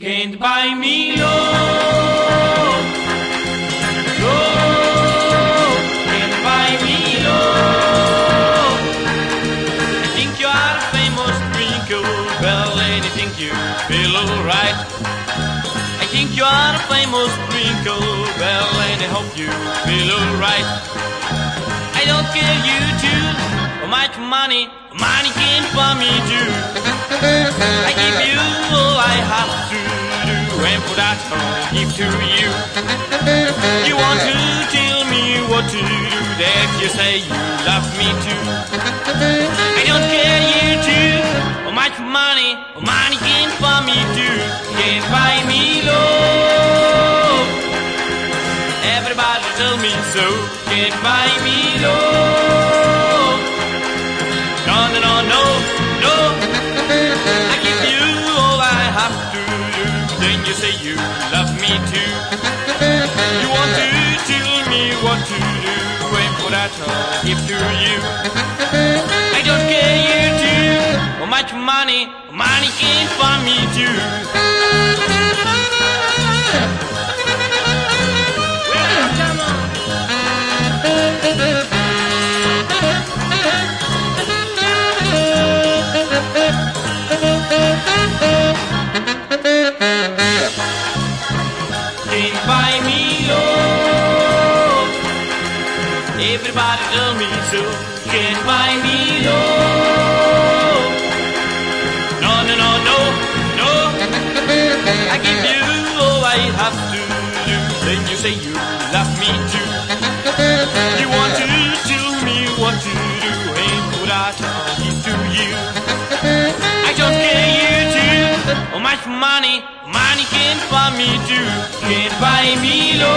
Can't buy me love. Love can't buy me love. I think you are a famous bell and I think you feel alright. I think you are a famous bell and I hope you feel alright. I don't care you too, how much money, money can't buy me too. I give do for that give to you. You want to tell me what to do, that you say you love me too. I don't care you too, how much money, money can't buy me too, can't buy me love. Everybody tell me so, can't buy me love. You say you love me too. You want to tell me what to do, and for that I'll give to you. I don't care you too. How much money, money can't buy me too. Can't buy me love. Everybody tell me so. Can't buy me love. No, no, no, no, no. I give you all I have to do. Then you say you love me too. You want to tell me what to do, and what I tell you to you. Much money, money can't buy me too. Can't buy me love.